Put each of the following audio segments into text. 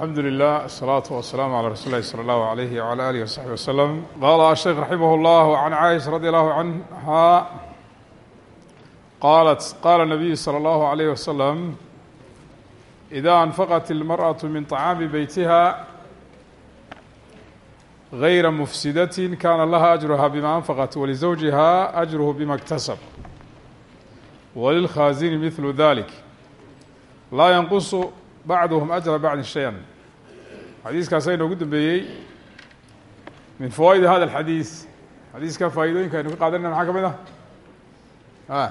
alxamdu lilah asalaatu wasalaamu calaa rasuuli lahi sala allahu alayhi wala alihi wasaxbi wasalam qaala asheekh raximah llah can caaisha radi allahu canha qaalat qaala nabiyu salى allahu alayh wasalam ida anfaqat ilmarأaة min طacaami beytiha gayra mufsidatin kana laha ajruha bima anfaqat walizawjiha ajruhu bima اktasab walilkhaazini mihlu dalik laa yanqusu bacduhum ajra bacdi shay-an xadiiskaasa inoogu dambeeyey min fawaa'idi hada alxadiis. Xadiiska faa'iidooyinka aynu ka qaadanayna maxaa ka mid ah? A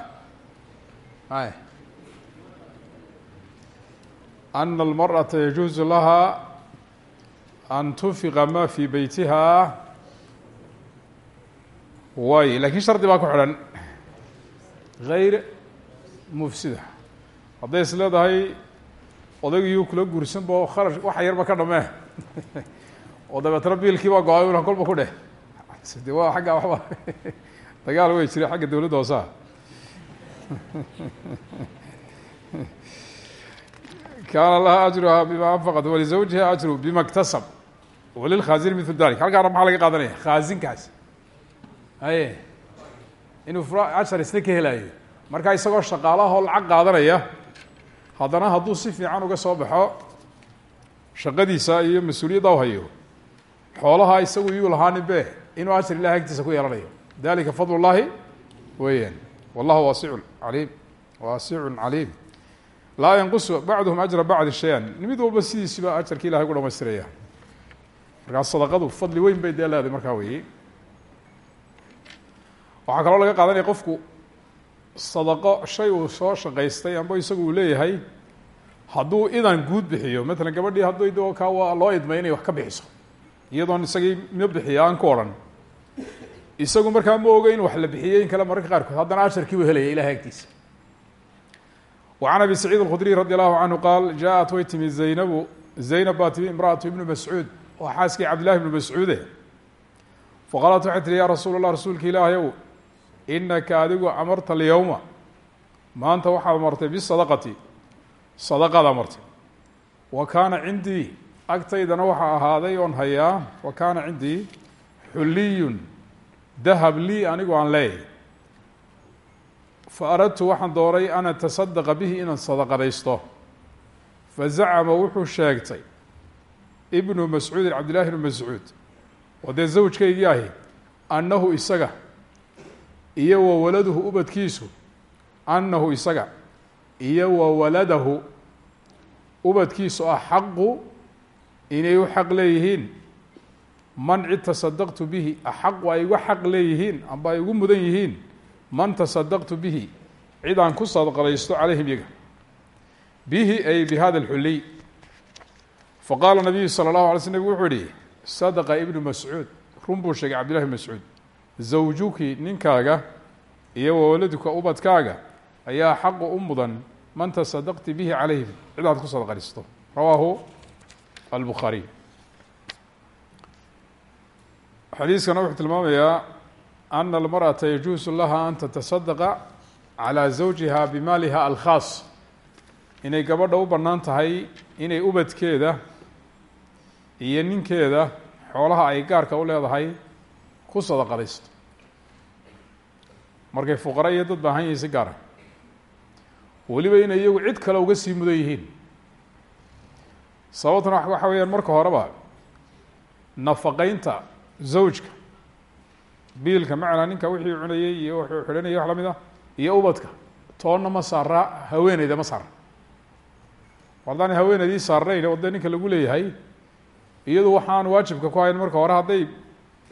ay. Ana almarأata yajuuzu laha an tunfiqa ma fii beytiha way lakiin shardi baa ku xidhan. Gayr mufsida. Hadday leedahay odaygiyuu kula guursanbo kharash waxa yarba ka dhamee oo dabeetna biilkii baa go'ay una kolba ku dheh. De waa xagga waxba? Dagaal wey jira xagga dowladda hoosaha kaana laha ajruha bima anfaqat walizawjiha ajru bima اktasab walilkhaazin mil dalik halkaana maxaa laga qaadanaya khaazinkaas. Haye. Inuu fura ashar isna ka helayo markaa isagoo shaqaalahoo lacag qaadanaya haddana hadduu si fiican uga soo baxo shaqadiisa iyo mas'uuliyadda u hayo xoolaha isagu yuu lahaanin be inuu ashar ilahi agtiisa ku yeelanayo. Dalika fadl اllahi weeyaan. Wallahu waasicun caliim. Waasicun caliim. Laa yanqusu bacduhum ajra bacdi shay-an. Mid walba sidiisiba ajarki ilahay ku dhamaystiraya markaa sadaqadu fadli weyn bay dee leedahay markaa weeye waxaa kaloo laga qaadanaya qofku sadaqo shay uu soo shaqaystay amba isagu uu leeyahay hadduu idan guud bixiyo matalan gabadhii hadduu ka waa loo idmay inay wax ka bixiso iyadoon isagii ma bixiya aan ku odhan isagu markaa ma oga in wax la bixiyey in kale mararka qaarkood haddana ajarkii buu helaya ilahay agtiisa وعن أبي سعيد الخdري رضي الله عنه qال جاءت way timi زaynب زaynب baa timi امرأة بن مسعوud waa xaaskii cabd للhi بن مسعوude faqالت waxay tihi ya rasuul الlah rasuulka ilaahayow inaka adigu amarta alyowma maanta waxaad martay bisadaqati sadaqadaa martay wa kaana cindii agtaydana waxaa ahaaday oon hayaa wa kaana cindii xulliyun dahab lii anigu aan leeyahay. Fa aradtu waxaan doonay an atasadaqa bihi inaan sadaqadaysto. Fa zacama wuxuu sheegtay ibnu mascuudin cabdillahi ibn mascuud oo dee zawjkaygii ahi annahu isaga iyo wa waladuhu ubadkiisu annahu isaga iyo wa waladahu ubadkiisu ah xaqu inay u xaq leeyihiin. Man cid tasadaqtu bihi axaqu ay igu xaq leeyihiin amba ay igu mudan yihiin man tasadaqtu bihi cid aan ku sadqadaysto calayhim yaga bihi ay bihada alxuliy faqaala nabiyu sala allahu alay sl nabig wuxuu yihi sadaqa ibnu mascuud run buu sheegay cabdillahi mascuud zawjuki ninkaaga iyo wawaladuka ubadkaaga ayaa xaqu u mudan man tasadaqti bihi calayhim. Cid aad ku sadqadaysto rawaahu albukhaariy xadiiskana wuxuu tilmaamayaa ana almarأata yajuusu laha an tatasadaqa calى zawjiha bimaaliha alkhaas. Inay gabadha u bannaan tahay inay ubadkeeda iyo ninkeeda xoolaha ay gaarka u leedahay ku sadaqadaysto markay fuqara iyo dad baahan yihiin si gaara weliba inay iyagu cid kale uga sii mudan yihiin. Sababtuna waxa weeyaan marka horeba nafaqeynta zawjka biilka macnaa ninka wixii cunayey iyo wuxuu xidhanayay wax la mid ah iyo ubadka toonna ma saara haweeneyda ma saara. Haddaan haweeneydii saarnayn oo dee ninka lagu leeyahay iyadu waxaan waajibka ku hayn marka hore hadday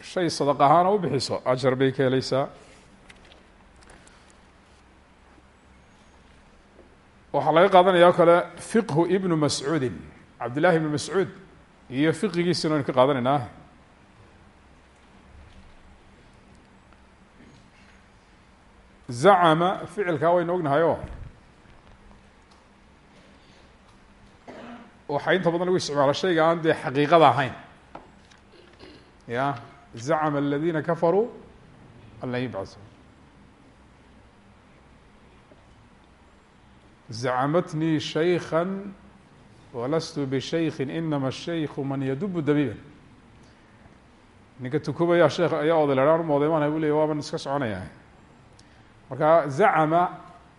shay sadaq ahaana u bixiso ajar bay ka helaysaa. Waxaa laga qaadanaya o kale fiqhu ibnu mascuudin cabdillahi ibnu mascuud iyo fiqigiisina aynu ka qaadanaynaa. Zacama ficilkaa waynu ognahay o waxaa inta badan lagu isticmaala shayga aan dee xaqiiqada ahayn. Ya zacama aladina kafaruu an lan yubcasu zacmatnii shaykha walastu bishayki inama shayku man yadubu dabiiban ninka tukubaya sheekh ayaa oday lehaan moodeymana bu ley waaban iska soconaya marka zacama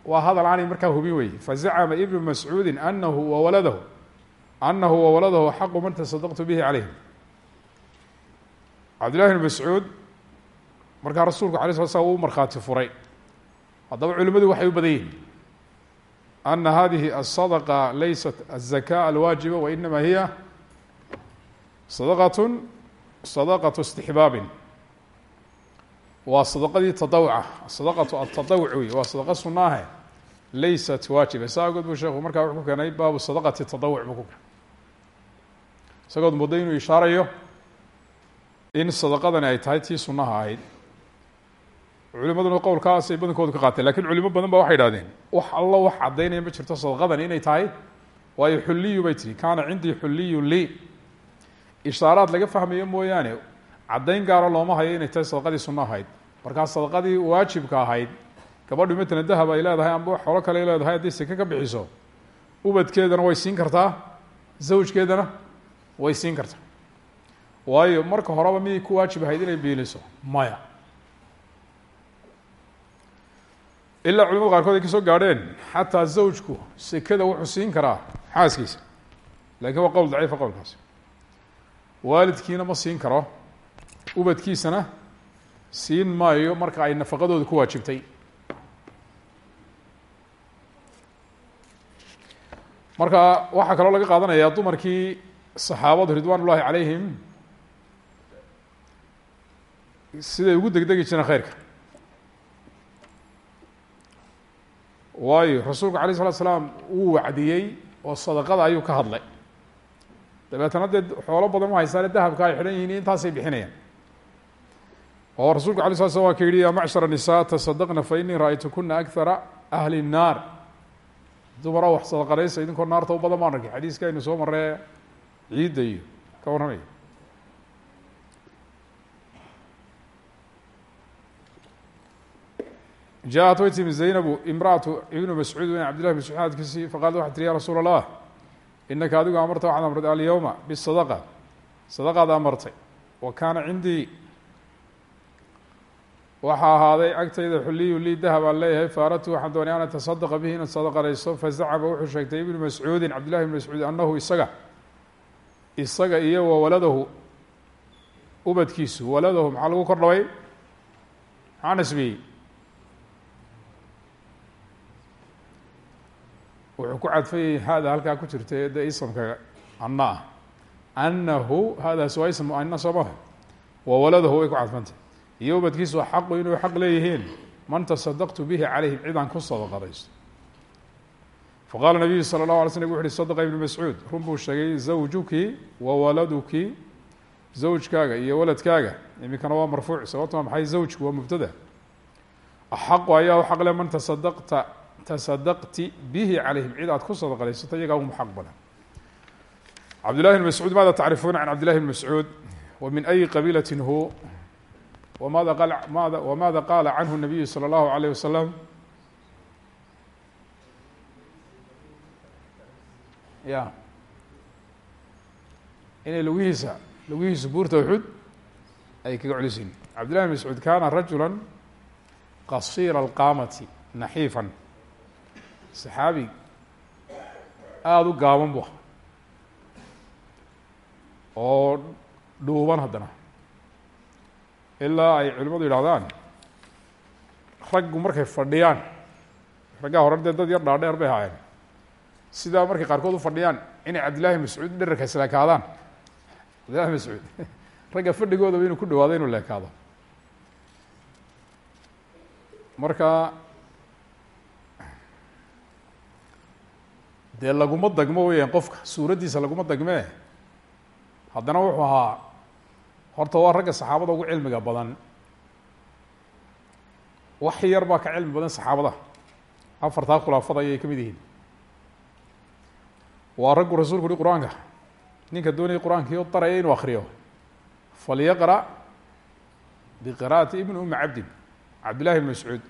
waa hadal aanay markaa hubin wey fazacama ibnu mascuudi anahu wawaladahu anahu wawaladahu xaqu man tasadaqtu bihi calayhim cabdillahi bn mascuud markaa rasuulku ala sala slam uu markhaati furay. Haddaba culimadu waxay u badan yihiin ana hadihi asadaqa laysat azaka alwaajiba wainama hiya sadaqatun sadaqatu istixbaabin waa sadaqadii tadawca sadaqatu atadawc wey waa sadaqa sunaahe laysat waajiba. Saa agood buu sheekhu markaa wuxuu ku keenay baabu sadaqati tadawuc buu ku keenay. Isagood muddo inuu ishaarayo in sadaqadani ay tahay tii sunaha ahayd. Culimaduna qowlkaasay badankoodu ka qaateen laakiin culimo badan ba waxay idhahdeen wax allo wax caddaynaya ma jirto sadaqadani inay tahay waayo xulliyu bay tihi kaana cindii xulliyun lii. Ishaaraad laga fahmayo mooyaane caddayn gaaro looma hayo inay tahay sadaqadii sunno ahayd. Markaa sadaqadii waajibka ahayd gabadhu matala dahab ay leedahay amba xoolo kale ay leedahay hadday seke ka bixiso ubadkeedana way siin kartaa zawjkeedana way siin kartaa waayo marka horeba miyay ku waajib ahayd inay biiliso? Maya. Ilaa culimada qaarkood ay ka soo gaadheen xataa zawjku sekada wuxuu siin karaa xaaskiisa. Lakin waa qowl daciifa qowlkaasi waalidkiina ma siin karo. Ubadkiisana siin maayo marka ay nafaqadooda ku waajibtay. Marka waxaa kaloo laga qaadanayaa dumarkii saxaabadu ridwan ullahi calayhim siday ugu degdegi jireen khayrka waayo rasuulku alayh الslat slaam wuu wacdiyey oo sadaqada ayuu ka hadlay dabeetana dee xoolo badan u haysaane dahabka ay xidhan yihiin intaasay bixinayaan oo rasuulku alay slat slam waa ka yihi ya macshar الnisa tasadaqna fainii ra-aytukuna akara ahli الnaar dumaro wax sadaqanaysa idinkoo naarta u badan baan arkay xadiiska aynu soo maree ciidda iyo ka warramaya jaءat way timi zaynabu imraatu ibnu mascuud wen cabd llahi mascuud adkisi faqaalat waxay tiri ya rasuul allah inaka adigu amarta waxaad amrtay alyowma bisadaqa sadaqaad amartay wa kaana cindii waxaa ahaaday agtayda xuliyu lii dahab aan leeyahay faaradtu waxaan doonay an atasadaqa bihi inad sadaqanayso fazacaba wuxuu sheegtay ibnu mascuudin cabd llahi bn mascuud anahu isaga isaga iyo wa waladahu ubadkiisu waladahu maxaa lagu kor dhaway maxaa nasbiyey wuxuu ku cadfayay hada halkaa ku jirta ee de isamka anna. Ah anahu hadaas waa ism muana soo maha wa waladahu way ku cadfantay. Iyo ubadkiisu xaqu inuu xaq leeyihiin. Man tasadaqtu bihi calayhim cid aan ku sadaqadaysto faqala nabiyu sala اllahu alay slm wuxu uhi sadaqa ibnu mascuud. Run buu sheegay zawjuki wa waladuki. Zawjkaaga iyo waladkaaga iminkana waa marfuuc sababto maxay? Zawjku waa mubtada. Axaqu ayaa u tasadaqti bihi calayhim. Cid aad ku sadaqadaysato iyagaa umu xaq badan. Cabd llahi bn mascuud maada tacrifuuna can cabd llahi bn mascuud wa min ayi qabiilati hu wamaada qal mada wamaada qaala canhu nabiyu salى اllahu alayh wasalam ya inay lugihiisa lugihiisu buurta uxud ay kaga culisin. Cabd llahi bn mascuud kana rajula qasiira alqaamati naxiifan saxaabi aada u gaaban bu. Oo dhuuban haddana. Ilaa ay culimadu yidhahdaan raggu markay fadhiyaan raggaa hore dee dad yar dhaadheer bay ahaayeen. Sidaa markay qaarkood u fadhiyaan inay cabdillahi mascuud dherarka isleekaadaan cabdillahi mascuud ragga fadhigoodaba inuu ku dhawaado inuu leekaado. Marka dee laguma dagmo weyaan qofka. Suuraddiisa laguma dagmee haddana wuxuu ahaa horta waa ragga saxaabada ugu cilmiga badan. Wax yar baa ka cilmi badan saxaabada. Afartaa khulaafada ayay ka mid yihiin. Waa raggu rasuulku uhi qur'aanka ninka doonaya qur'aankii daraya inuu akriyo falyaqra' biqira'ati ibn umi cabdin cabdillahi bn mascuud.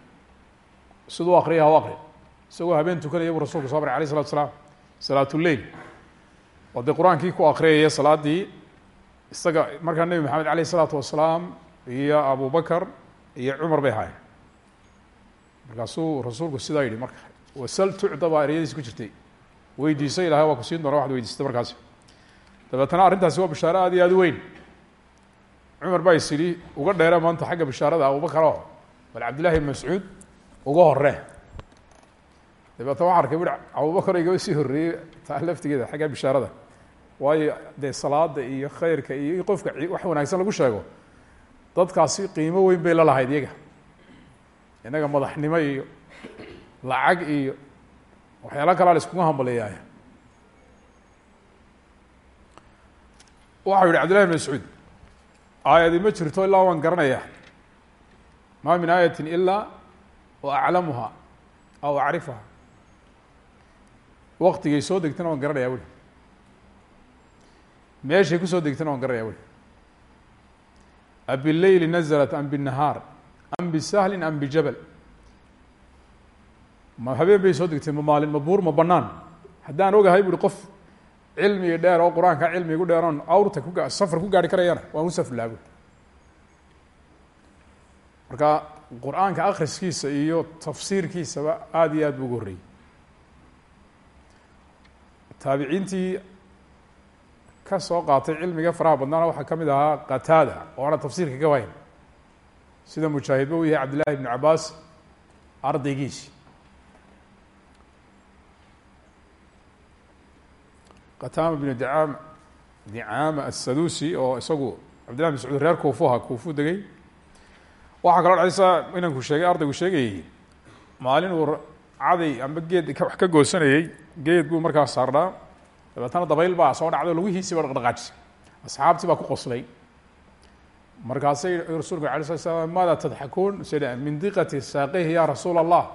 Siduu akriya ha u akri isagoo habeen tukanaya buu rasulku soo baray alayh isalatu salaam. Salaat lleil oo dee qur'aankii ku akriyaya salaadii isaga markaa nebi maxamed aleyh isalaatu wasalaam iyo abu bakar iyo cumar bay ahaayeen. Markaasuu rasuulku sidaa yidhi marka wasal tucda baa eryadiisi ku jirtay. Weydiiso ilahay waa ku siin doona waxad weydiistay markaasi. Dabeetana arrintaasi waa bishaaro aad iyo aad u weyn. Cumar baa is uga dheere maanta xagga bishaarada abubakar oo bal cabdillahi ibn mascuud uga hore dabeetna waxaa arkay bui abubakar igaba sii horreeyey taa laftigeeda xagga bishaarada. Waayo dee salaada iyo khayrka iyo qofka wax wanaagsan lagu sheego dadkaasi qiimo weyn bay la lahayd iyaga. Innaga madaxnimo iyo lacag iyo waxyaala kalaa la iskuga hambaleeyaay waxau yihi cabdillahi bn mascuud aayadi ma jirto ilaa waan garanaya. Ma min aayati ilaa wa aclamuha aw acrifuha waktigay soo degtana waan garanayaa weli meeshay ku soo degtana waan garanayaa weli abileyli naزlat am binahaar am bisahli am bijabal. Ma habeen bay soo degtay ma maalin ma buur ma banaan haddaan ogahay bu uhi qof cilmiga dheer oo qur'aanka cilmigu dheer oon awrta kuga safar ku gaari karayana waan u safrlaa marka qur'aanka iyo tafsiirkiisaba aad iyo aad bu ugu horreeyey taabiciintii ka soo qaatay cilmiga faraha badnaana waxaa ka mid ahaa qataada oo ana tafsiirka ka wayn. Sida mujaahidba u yahay cabdillahi ibnu cabaas ardaygiisi qataama binu dicaam dicaama assadusi oo isagu cabdillahi bin mascuud reer kuufuha kuufu degay. Waxaa kaloo dhacaysa inanku sheegay ardaygu sheegayey maalin uu caday amba geed wax ka goosanayey geed buu markaa saarnaa dabeetana dabayl baa soo dhacday o lagihiisii ba dhaqdhaqaajisay. Asxaabtii baa ku qoslay. Markaasay rasulka ala sala slam maada tadxakuun? Min diqati saaqeyhi ya rasuul allah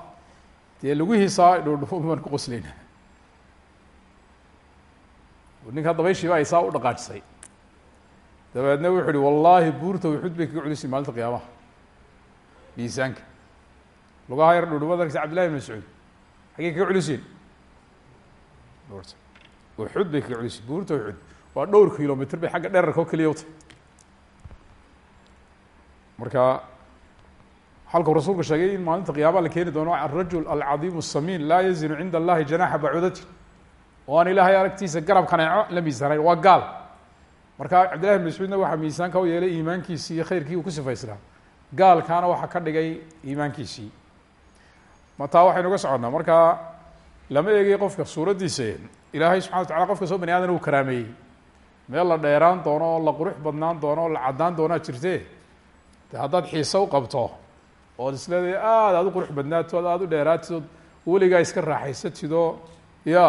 dee laguhiisaa dhudhufo baan ku qoslayna ninkaa dabayshiiba ay saa u dhaqaajisay. Dabeedna wuxu uhi buurta wuxud bay kaga culisay maalinta qiyaamaha. Miisaanka. Lugaha yar dhudhubada arkaysa cabdillahi bin mascuud. Xaggey kaga culiseen buurta uxud bay kaga culisay buurta uxud. Waa dhowr kilomitr bay xagga dherarka oo keliya utay marka halkuu rasuulku sheegay in maalinta qiyaama la keeni doono arajul alcadiim الsamiin laa yazinu cinda allahi janaxa bacudati. Oo aan ilaahay aragtiisa garab kaneeco la miisaanayn waa gaal. Marka cabdillahi bin mascuudna waxaa miisaanka u yeelay iimaankiisii iyo khayrkii uu ku sifaysnaa. Gaalkaana waxaa ka dhigay iimaankiisii. Mataa waxaynu ga soconnaa. Marka lama eegay qofka suuraddiisa ilaahay subxana wa tacala qofka soo bani aadan uu karaameeyey. Meel la dheeraan doono oo la qurux badnaan doono oo la caddaan doonaa jirte de haddaad xiise u qabto ood isleedahay aada aad u qurux badnaato ad aada u dheeraatid weligaa iska raaxaysatidoo ya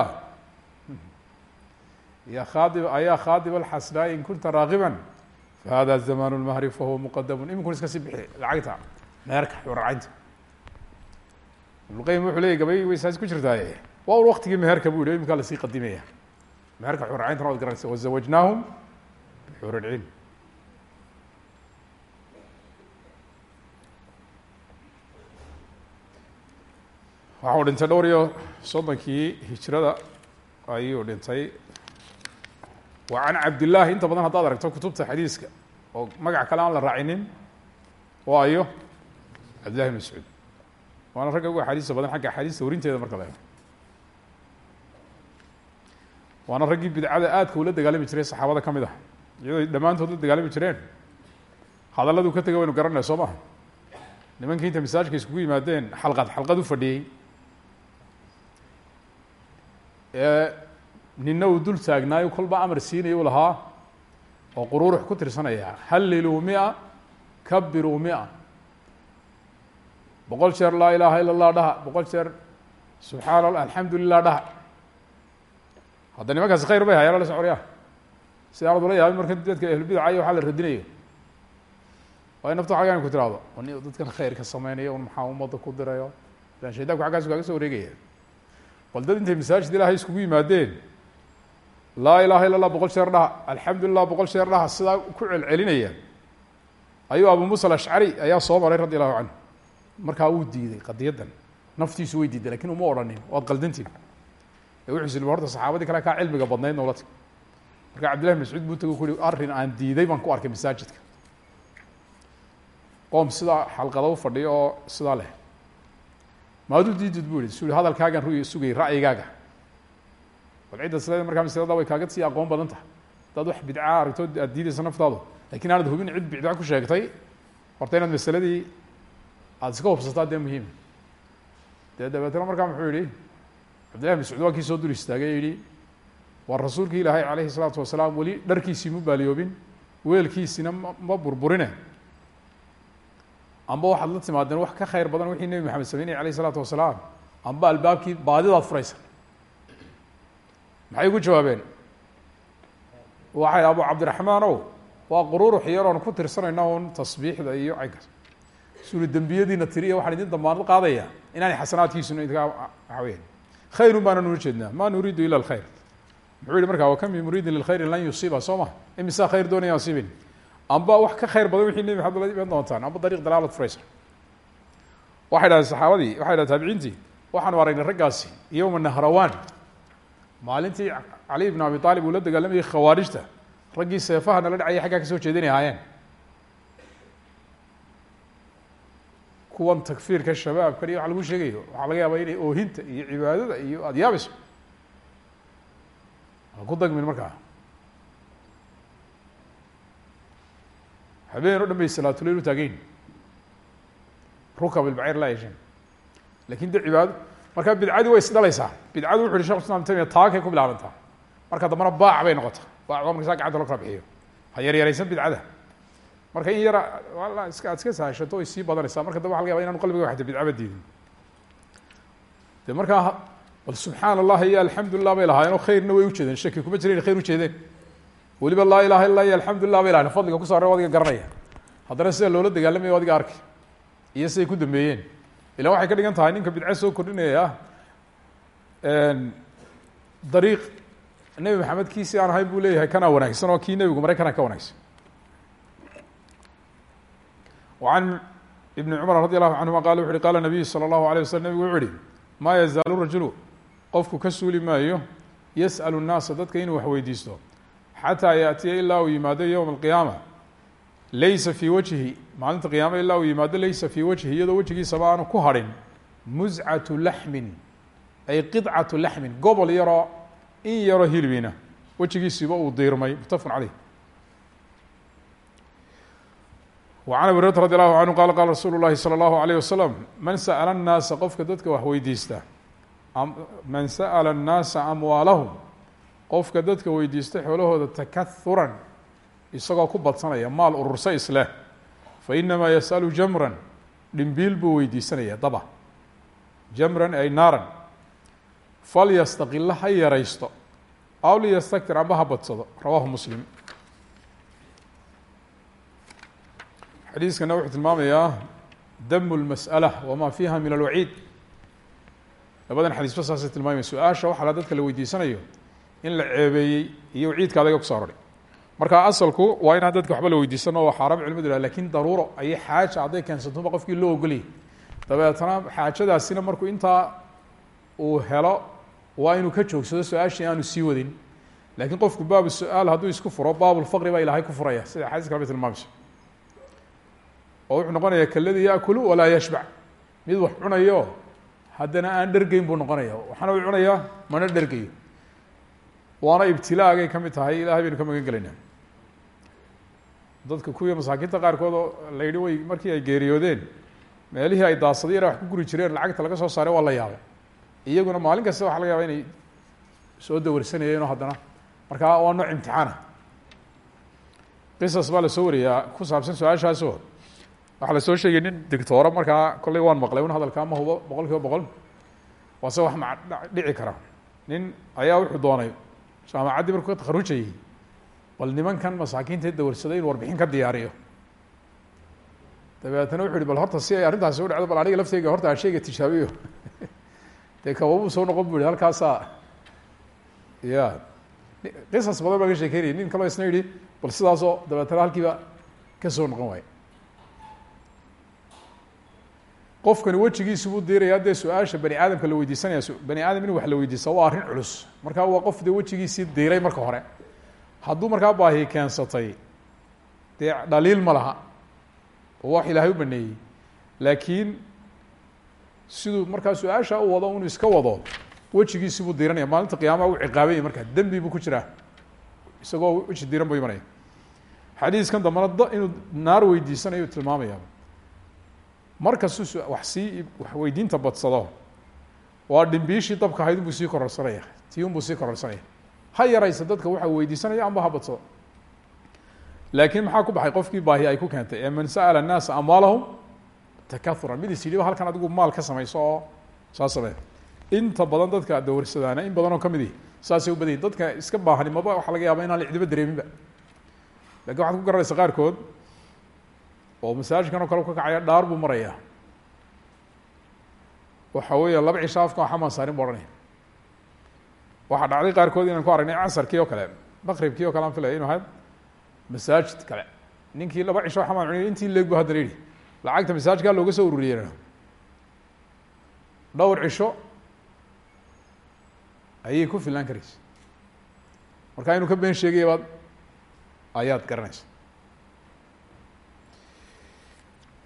ya khaadib ayaa khaadib alxasnaa in kunta raagiban fahada zamaan lmahri fahuwa muqadamun iminkun iska sii bixi lacagta meerka xuracaynta ibnuqayim wuxuu leeyay gabay waysaas ku jirtaaye. Waa un waktigii meherka bu yihi iminkaa la sii qadimaya meherka xuracayntana waad garanaysa wazawajnaahum bixuur ilcilm waxa uu dhintay dhowr iyo soddonkii hijrada ayuu dhintay. Wa can cabdillaahi inta badan haddaad aragto kutubta xadiiska oo magac kale aan la raacinin waa ayo cabdillahi mascuud waana ragga ugu axaadiista badan xagga axaadiista warinteeda marka la waana raggii bidcada aadka ula dagaalami jiray saxaabada ka mid ah. Iyadoo dhammaantood la dagaalami jireen hadalladuu ka tegay waynu garanaya soo maha nimankii inta masaajka iskugu yimaadeen xalqad xalqad u fadhiyey nina uu dul taagnaayo kolba amar siinaya u lahaa oo quruurux ku tirsanaya. Halliluu mia kabiruu mia boqol jeer laa ilaaha ila اllah dhaha. Boqol jeer subxaana allah dhaha. Hadda nimankaasi khayr bay hayaan la socoryaa si aanad ula yaabin marka dadka ahlubidacaya waxaa la radinayo. Waa in naftu ku tiraahdo. Ni dadkan khayrka sameynaya un maxaa ummadda ku dirayo. Ilan shaydanku xaggaasu kaaga soo wareegaya. Bal dad intay masaajid ilahay iskugu yimaadeen. Laa ilaha illa allah boqol sheer dhaha. Alxamdu boqol sheer dhaha. Sidaa ku celcelinaya ayuu abu musa alashcari ayaa soo maray radi allahu canhu markaa wuu diiday qadiyaddan naftiisu way diiday laakiin uma odhanin waad qaldantiin ee wuxuu sili horta saxaabadii kale kaa cilmiga badnayd nowla tag marka cabdillahi buu tagu ku uhi arrin aan diiday baan ku arkay masaajidka. Qoom sidaa xalqada u fadhiyo oo sidaa leh. Maadu diidid bu ihi su hadalkaagan ru sugayay ra'yigaaga. Bal cidda sideeda markaa way kaaga sii aqoon badan tahay haddaad wax bidca aragto aad diidaysa naftaadu. Aanad hubin cid bidca ku sheegtay horta masaladii aada iska hubsataa dee muhiim. Dee dabeetna markaa muxuu yihi cabdillahi mascuud waa kii soo dul istaagay yihi waa rasuulkii ilaahay calayhi salaatu wasalaam weli dharkiisii mu baaliyoobin weelkiisina ma ma burburine. Amba waxaad la timaadeen wax ka khayr badan wixii nebi maxamed sameynaya alayh isalaatu wasalaam. Amba albaabkii baadidaad furaysa. Maxay ku jawaabeen? Waxay abu cabdiraxmaan ow waa qururux yaroon ku tirsanayna un tasbiixda iyo caynkaas suli dembiyadiina tiriya waxaan idin damaanad qaadaya inaanay xasanaadkiisuna idinkaa waxa weya khayrun baana ula jeednaa ma nuriidu ila alkhayr. Muxuu yihi markaa wakam min muriidin lilkhayri lan yusiiba? Soo ma imisaa khayr doonaya asiibin amba wax ka khayr badan wixii nebi maxamed la iman doontaan amba dariiq dalaalad furaysa waxay dhahdeen saxaabadii waxay dhahen taabiciintii waxaanu aragnay raggaasi yowma nahrawaan. Maalintii cali bn abi aalib uu la dagaalamayay khawaarijta raggii seefaha nala dhacaya xaggaa ka soo jeedinay ahaayeen kuwan takfiirka shabaabkan iyo wax lagu sheegayo waxaa laga yaabaa inay oohinta iyo cibaadada iyo aada yaabayso. Ha ku dagmin markaa. Habeen o dhan bay salaatulail u taagayn rukab ilbacir laa yeshan laakiin de cibaado markaa bidcadii way isdhalaysaa. Bidcadu wuxu uhi shekh islam tamiya taakay ku bilaabantaa. Marka dambana baac bay noqota baac waa markasaa gacanta lo kala bixiyo. Ha yaryaraysan bidcada marka in yara ad iska sahashato way sii badanaysaa marka dambe waxa laga yaba inanu qalbiga waxta bidcaba diidin de markaa bal subxaan allah iyo alxamdu lilah bay khayrna way ujeedeen shaki kuma jira inay khayr ujeedeen weliba laa ilaha illa iyo alxamdu lilah bay lahayen fadliga ku saare adiga garanaya. Haddana sida loola dagaalamayo adiga arkay iyo siday ku dambeeyeen. Ilan waxay ka dhigan tahay ninka bidco soo kordhinaya dariiq nebi maxamed kiisi aan ahayn buu leeyahay kanaa wanaagsan oo kii nebigu maray kanaa ka wanaagsan وعن بن cمر رضي الله عنهma qال وxu uhi qال النبي صلى الله عليه وسلم نبgu wuxu uhi ma يزaaل الرaجuل qofku ka suuli maayo yسأل الناasa dadka inuu wax weydiisto xatىa yaأtiya ilaa uu yimaado yوم القiyامة laysa fي wجهi maalinta قyaama ilaa uu yimaado laysa fي wجهi iyadoo wejigiisaba aanu ku harin muscaة لحmi ay qطcaة لحmi gobol yaroo in yaroo hilibina wejigiisiba uu diirmay متfق عalيه وعن أبي هريرة رضي الله عنه qال qال رsuuل الlahi صلى الله عليه وسلم mن سأل الناaسa qofka dadka wax weydiista man sأل الناaسa أمwaalahم qofka dadka weydiista xoolahooda تakaثuرا isagoo ku badsanaya maal urursa isleh faإنama yسأل جمرا dhimbiil buu weydiisanaya daba جمرا ay naaran falyستaqila ha yaraysto aw liystaktir amba ha badsado rawaahu msلم xadiiskana wuxuu tilmaamayaa dam اlmasأala wama fiiha min alwaciid. Labadan xadiisba saasay tilmaamaya su'aasha waxaa la dadka la weydiisanayo in la ceebeeyey iyo waciidka adaga ku soo arorhay marka asalku waa inaan dadka waxba la weydiisan oo xaaraam culimadu yihah laakiin daruuro ayay xaaja hadday keensantunba qofkii loo ogoliyay dabeetna xaajadaasina markuu intaa uu helo waa inuu ka joogsado su'aashii aanu sii wadin. Lakiin qofku baabu su'aal hadduu isku furo baabulfaqri baa ilahay ku furaya. Sida xadiis kale bay tilmaamayso oo wuxuu noqonaya kaladi yaakulu walaa yashbac mid wax cunayo haddana aan dhergeyn buu noqonaya waxaana u cunayaa mana dhergayo waana ibtilaagay ka mid tahay ilahay baynu ka magan gelaynaa dadka kuwii masaakiinta qaarkood oo la yidhi way markii ay geeriyoodeen meelihii ay daasadeen wax ku guri jireen lacagta laga soo saaray waa la yaabay. Iyaguna maalin kasta waxa laga yaaba inay soo dawarsanayeenoo haddana. Markaa waa nooc imtixaana. Qisas baa la soo wariyaa ku saabsan su'aashaasoo waxaa la soo sheegay nin dictoora markaa kolley waan maqlay un hadalkaa ma hubo boqol? Kiiba boqol waase wax dhici kara. Nin ayaa wuxuu doonay jaamacaddii markuu ka takharujayey bal nimankan masaakiinta dawarsaday inu warbixin ka diyaariyo. Dabeetna wuxu uhi bal horta si ay arrintaasi u dhacdo bal aniga lafteyga horta aan sheyga tijaabiyo dee kababuu soo noqon bu ihi halkaasaa. Ya qisas badan baa ka sheekeynayay. Nin kaloo isna yihi bal sidaasoo dabeetna halkiiba ka soo noqon waayo qofkani wejigiisu buu diirayaa dee su'aasha bani aadamka la weydiisanaya bani aadam in wax la weydiista waa arrin culus. Marka waa qof dee wejigiisii diiray marka hore. Hadduu markaa baahi keensatay dee dhaliil ma laha. Oo wax ilaahay u baneeyey. Laakiin siduu markaa su'aasha wado inuu iska wado wejigiisi buu diranaya maalinta qiyaamaha u ciqaabanya markaa dembi buu ku jiraa. Isagoo weji diran buu imanaya. Xadiiskan dambana inuu naar weydiisanayo tilmaamaya markastuu wax sii wax weydiinta badsado waa dhimbiishii dabka ahayd unbuu sii kororsanaya tii unbuu sii kororsanaya ha yaraysa dadka waxa weydiisanaya amba ha laakiin maxaa ku baxay? Qofkii baahi ay ku keentay ee man sa'ala الnaasa amwaalahum takauran mid is yidhi halkan adigu maal ka samayso saa samee inta badan dadka dawarsadaana in badan oo ka mid ihi saasay u badayay dadka iska baahani maba laga yaaba inaan la cidiba dareeminba. Lakin waxaad ku garanaysa qaarkood oo masaajidkan oo kale ka kacaya dhaar buu maraya waxa weeya laba cisho afka xamaan saarin bu ohanaya waxaa dhacday qaarkood inaan ku aragnay casarkii oo kale maqribkii o kale aan filaya inu ahayd masaajid kale. Ninkii laba cisho xamaan cuniy intii leeg bu haddana yihi lacagta masaajidkaa looga soo ururiyena dhowr cisho ayay ku filaan karaysa. Marka inuu ka been sheegaya baad ayaad garanaysa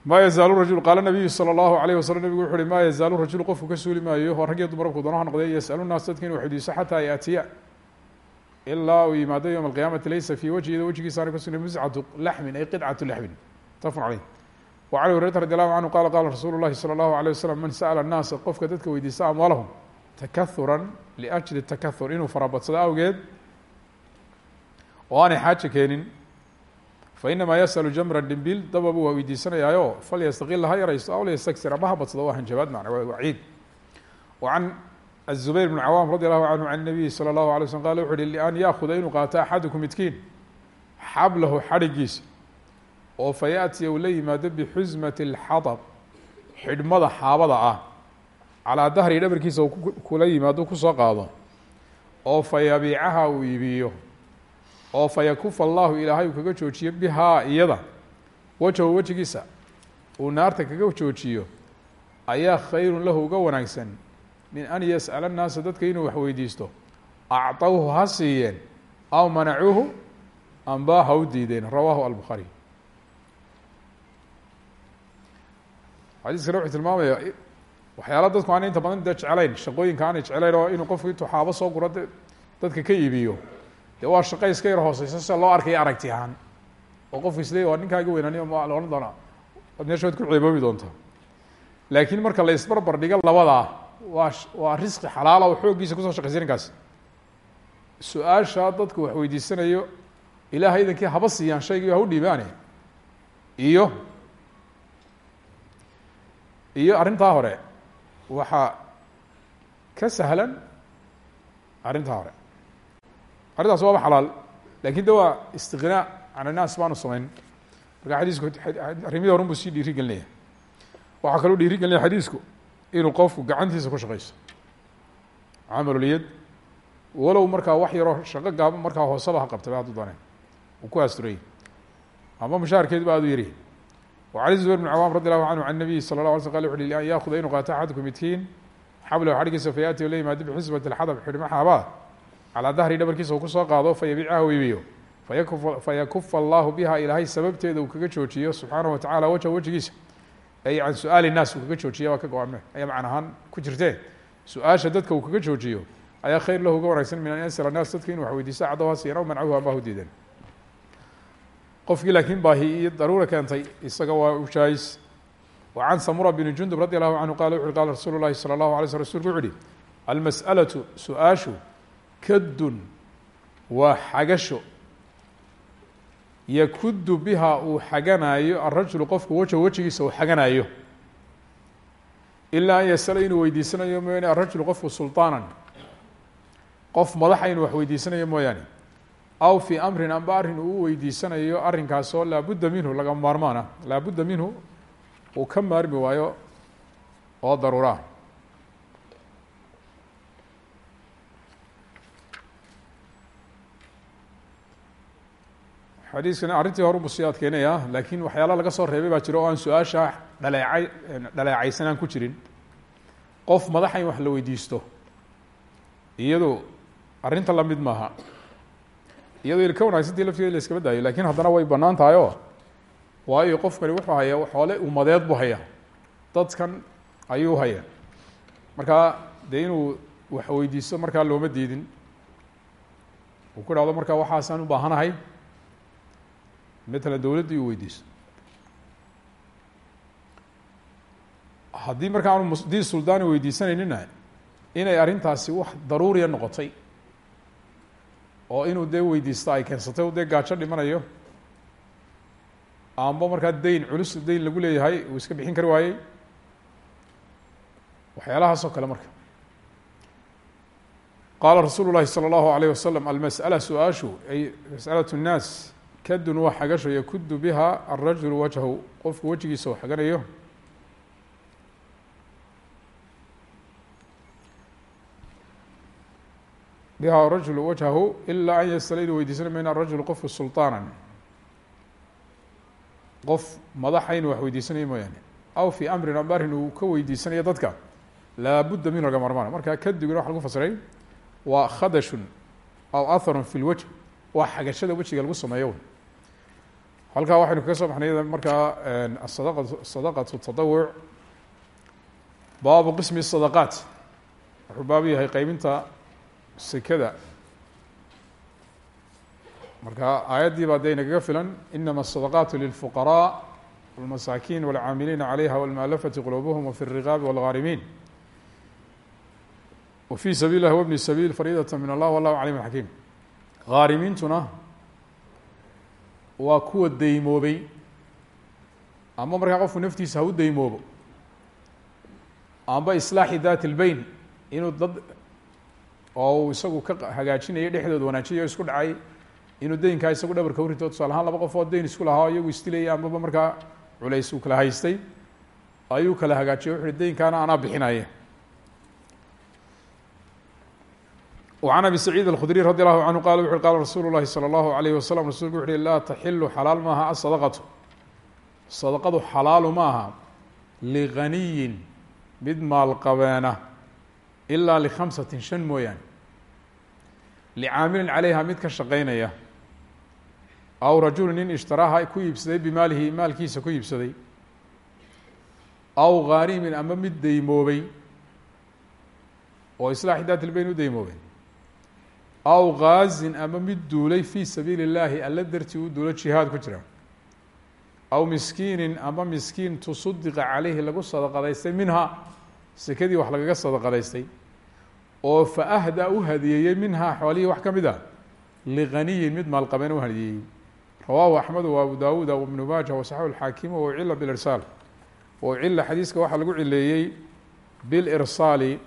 ma yazaalu rajul qaala nabiyu sala allahu alayh waslm nebigu wuxu uhi ma yazaalu rajulu qofku ka suuli maayo? Oo rag iyo dumarabku doonaha noqday yasalu naas dadka inu weydiiso xataa yaatiya ilaa uu yimaado yowma alqiyaamati leysa fii wajhi iyadoo wajigiisa ana kasugna muscatu ay qidcatu laxmin. Mutafaqun caleyh wa can hurayrata radi allahu qala qala rasuulu llahi sala allahu alayh man sa'ala annaasa qofka dadka weydiista amwaalahum takahuran liajli takahur inuu farabadsado awgeed oo aanay xaajo keenin fainamaa yasأlu jamra dhimbil dababu waa weydiisanayaayo falyastaqila ha yaraysto aw lyastagsir ama ha badsado waa hanjabaad macna waa waciid wa can الزubayr بن cawam radi allahu canhu can الnabiyi salى اllahu alay slm qala wuxu uhi lian yaakuda inuu qaato axadukum midkiin xablahu xadhigiisa oo fayaأtiya uu la yimaado bixusmati اlxadab xidhmada xaabada ah calaa dahri dhabarkiisa uu kula yimaado kusoo qaado oo fayabiicaha uu iibiyo oo fayakufa allahu ilaahay uu kaga joojiyo bihaa iyada. Wajahu wejigiisa. Uu naarta kaga joojiyo ayaa khayrun lahu uga wanaagsan. Min an yas'ala annaasa dadka inuu wax weydiisto. Acطawhu ha siiyeen. Aw manacuuhu amba ha u diideen. Rawaahu albukhaari xadiiskana wuxuu tilmaamaya waxyaala dadku aanay inta badan dee jeclayn shaqooyinka aanay jeclayn oo inuu qofku intuu soo guro dadka ka iibiyo de waa shaqa iska yar hooseysa sida loo arkaya aragti ahaan. Oo qofku isle waa ninkaaga weynaaniyo ma la odhan doonaa. Ad meeshood ku ceeboobi doontaa laakiin marka la isbarbar dhigo labadaa waa waa risqi xalaala oo xooggiisa ku soo shaqaysa ninkaasi su'aasha dadku wax weydiisanayo ilahay idankii haba siiyaan shaygii ha u dhiibaane. Iyo iyo arrintaa hore waxaa ka sahlan arrintaa hore arrintaas waaba xalaal laakiin de waa istiqnaa can annaas baanu samayn. Marka xadiisku arrimihii horun buu sii dhiiri gelinaya waxaa kaloo dhiiri gelinaya xadiisku inuu qofku gacantiisa ku shaqayso camaluliyad walow markaa wax yaroo shaqo gaaba markaa hoosaba ha qabtaba hadduu dooneen. Uu ku asturayy ama mushaarkeedba aadu yari. Wcan zubayr bn cawaam radi allahu canhu can nabiy sala la ala sl qal wuxu uhi an yaakuda inuu qaato axadku midkiin xablahu xadhgiisa fayaati la yimaado bixisbati calaa dahri dhabarkiisa uu kusoo qaado fayabiicaha u iibiyo fayakufa allahu biha ilaahay sababteeda uu kaga joojiyo subxaanaه watacala wajha wejigiisa ay can su-aali الnaas uu kaga joojiya waa ka go-ame ayaa macn ahaan ku jirtee su-aasha dadka uu kaga joojiyo ayaa khayr lahu uga wanaagsan min an yasl الnaas dadka inu wax weydiisto caddow ha siiyan aw mancahu amba hu diidan qofkii laakiin baahi iyo daruura keentay isaga waa u jaais wa can samura bn jundub radi allahu canhu qala wuxu uhi qala rasuulu llahi salى اllahu alay sl rsulku wuxu uhi almas'alaةu su-aashu kadun waa xagasho. Yakudu biha uu xaganaayo arajulu qofku waja wejigiisa uu xaganaayo. Ilaa an yasala inuu weydiisanayo mooyaane arajulu qofku sulطaanan qof madaxa inuu wax weydiisanayo mooyaane. Aw fii amrin amba arrin uu weydiisanayo arrinkaasoo laabudda minhu laga maarmaana. Laabudda minhu uu ka maarmi waayo oo daruura xadiiskani arrintii hore buu sii adkeynaya laakiin waxyaala laga soo reebay baa jiro oo aan su'aasha dhaleecay dhaleecaysan aan ku jirin. Qof madaxa in wax la weydiisto iyado arrinta la mid maaha. Iyadoo ilka wanaagsantii laftigeeda la iskaba daayo laakiin haddana way bannaan tahay oo waayo qofkani wuxuu hayaa xoole umadeed buu hayaa. Dadkan ayuu hayaa. Markaa dee inuu wax weydiisto markaa looma diidin. Uu ku dhahdo markaa waxaasaan u baahanahay matalan dowladdii uu weydiisto haddii marka aanu dii suldaani weydiisanaynina inay arrintaasi wax daruuriya noqotay oo inuu dee weydiista ay keensatay u dee gaajo dhimanayo amba markaa dayn culus dayn lagu leeyahay uu iska bixin kari waayey waxyaalahaas oo kale marka qaala rasuulu llahi salى اllahu alayh wasalam almasأala su-aashu ay masأalaة الnaas kadun waa xagasho yakudu biha arajulu wajhu qofku wejigiisa oo xaganayo. Biha rajulu wajhahu ilaa an yasala inuu weydiisana mayna arajulu qofku sulطaana qof madaxa wax weydiisanayo mooyaane. Aw fi amrin amba arrin uu ka weydiisanayo dadka laabudda min laga marmaan marka kadiguna waxa lagu fasiray waa khadashun aw atharun fi lwajh waa xagashada wejiga lagu sameeyo halkaa waxaynu kaga soo baxnay markaa asadaq sadaqatu tadawuc baabu qismi sadaqaat wuxuu baab yahay qeybinta sekada marka aayaddii baa dee inagaga filan inama asadaqaatu lilfuqaraa walmasaakiin walcaamiliina calayha walmualafati qulubuhum wafi اriqaabi walghaarimiin. Wafi sabiil lah wabni sabiil fariidata min allah wallahu calim xakiim. Haarimiintuna waa kuwa deymoobay ama markaa qofku naftiisa ha u deymoobo amba islaaxi dat اlbeyn inuu dad oo uu isagu ka hagaajinayo dhexdooda wanaajiyay o isku dhacay inuu deynkaa isagu dhabarka urito tusaale ahaan laba qof oo deyn isku lahaa iyagu isdilayay amaba markaa culays uu kala haystay ayuu kala hagaajiyay wuxu uhi deynkaana anaa bixinaya وعن أبي سعيid الkخdري رضي الله عنه qال وxu qال رsuل الlahi صلى الله عليه وسلم رsulku وxu uhi laa تxilu xalaal maaha الصدقة صدقadu xalaalu maaha لغaniyin mid maalqabeena إlaa لخaمسaة شhan mooyaane لcaamilin عalayha mid ka shaqaynaya aw rajulu nin ishtaraaha ku iibsaday bimaalihi maalkiisa ku iibsaday aw ghaanimin ama mid deymoobay oo islaaxi dat lbeyn u deymoobay aw gaazin ama mid duulay fii sabiili اllaahi alla dartii u duulo jihaad ku jira. Aw miskiinin ama miskiin tusudiqa caleyhi lagu sadaqadaystay minha sekadii wax lagaga sadaqadaystay oo fa ahda u hadiyeeyey minhaa xoolihii wax ka mid a liganiyin mid maalqabeen u hadiyeeyey rawaahu axmedu wa abu dawuuda wibnu maaja wasaxaxu lxaakimu waucila bilirsaal. Waucila xadiiska waxaa lagu cileeyey bilirsaali